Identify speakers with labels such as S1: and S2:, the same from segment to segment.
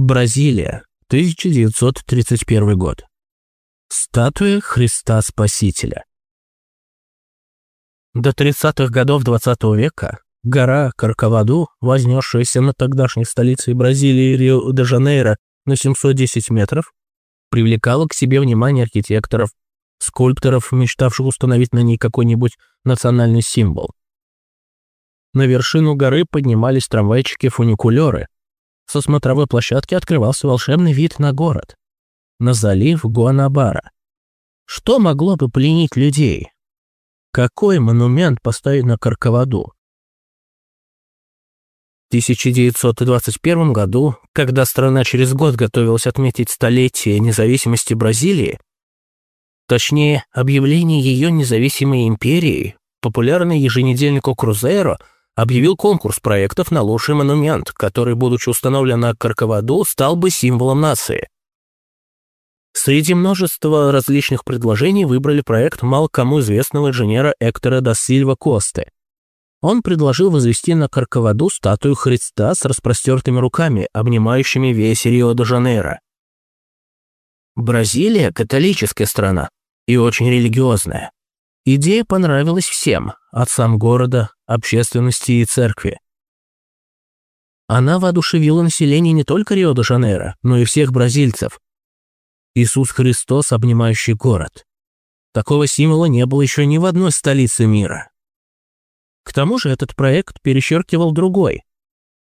S1: Бразилия, 1931 год. Статуя Христа Спасителя. До 30-х годов 20 -го века гора Карковаду, вознесшаяся над тогдашней столицей Бразилии Рио-де-Жанейро на 710 метров, привлекала к себе внимание архитекторов, скульпторов, мечтавших установить на ней какой-нибудь национальный символ. На вершину горы поднимались трамвайчики-фуникулеры. Со смотровой площадки открывался волшебный вид на город. На залив Гуанабара. Что могло бы пленить людей? Какой монумент поставить на Карковаду? В 1921 году, когда страна через год готовилась отметить столетие независимости Бразилии, точнее, объявление ее независимой империей, популярный еженедельник Крузейро объявил конкурс проектов на лучший монумент, который, будучи установлен на Карковаду, стал бы символом нации. Среди множества различных предложений выбрали проект мало кому известного инженера Эктора да Сильва Косты. Он предложил возвести на Карковаду статую Христа с распростертыми руками, обнимающими весь Рио-де-Жанейро. Бразилия – католическая страна и очень религиозная. Идея понравилась всем, отцам города, общественности и церкви. Она воодушевила население не только Рио-де-Жанейро, но и всех бразильцев. Иисус Христос, обнимающий город. Такого символа не было еще ни в одной столице мира. К тому же этот проект перечеркивал другой.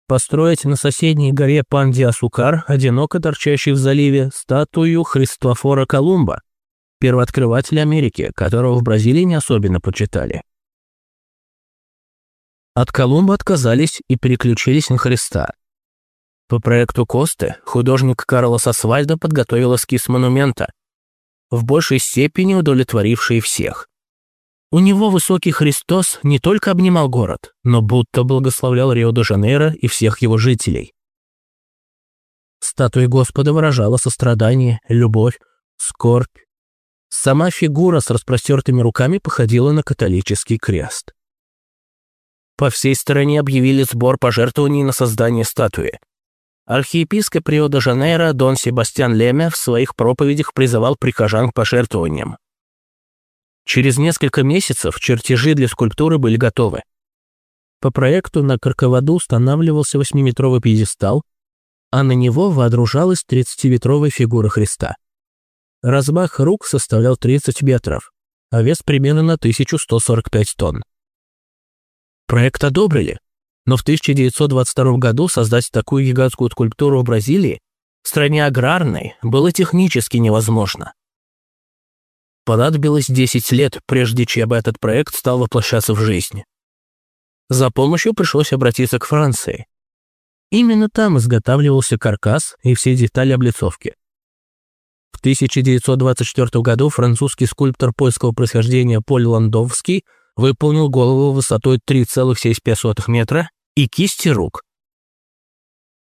S1: Построить на соседней горе Панди-Асукар, одиноко торчащей в заливе, статую Христофора Колумба, первооткрывателя Америки, которого в Бразилии не особенно почитали. От Колумба отказались и переключились на Христа. По проекту Косты художник Карлос Асвальдо подготовил эскиз монумента, в большей степени удовлетворивший всех. У него высокий Христос не только обнимал город, но будто благословлял Рио-де-Жанейро и всех его жителей. Статуя Господа выражала сострадание, любовь, скорбь. Сама фигура с распростертыми руками походила на католический крест. По всей стране объявили сбор пожертвований на создание статуи. Архиепископ Рио-де-Жанейро Дон Себастьян Лемя в своих проповедях призывал прихожан к пожертвованиям. Через несколько месяцев чертежи для скульптуры были готовы. По проекту на Карковаду устанавливался 8-метровый пьедестал, а на него воодружалась 30-метровая фигура Христа. Размах рук составлял 30 метров, а вес примерно на 1145 тонн. Проект одобрили, но в 1922 году создать такую гигантскую скульптуру в Бразилии, в стране аграрной, было технически невозможно. Понадобилось 10 лет, прежде чем этот проект стал воплощаться в жизнь. За помощью пришлось обратиться к Франции. Именно там изготавливался каркас и все детали облицовки. В 1924 году французский скульптор польского происхождения Поль Ландовский выполнил голову высотой 3,75 метра и кисти рук.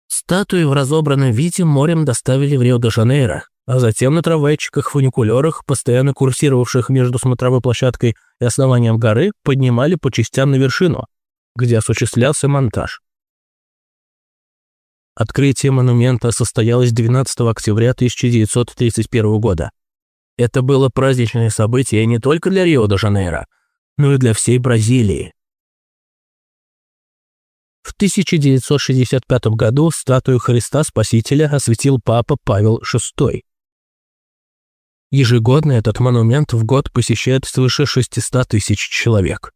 S1: Статуи в разобранном виде морем доставили в Рио-де-Жанейро, а затем на трамвайчиках-фуникулерах, постоянно курсировавших между смотровой площадкой и основанием горы, поднимали по частям на вершину, где осуществлялся монтаж. Открытие монумента состоялось 12 октября 1931 года. Это было праздничное событие не только для Рио-де-Жанейро, но и для всей Бразилии. В 1965 году статую Христа Спасителя осветил папа Павел VI. Ежегодно этот монумент в год посещает свыше 600 тысяч человек.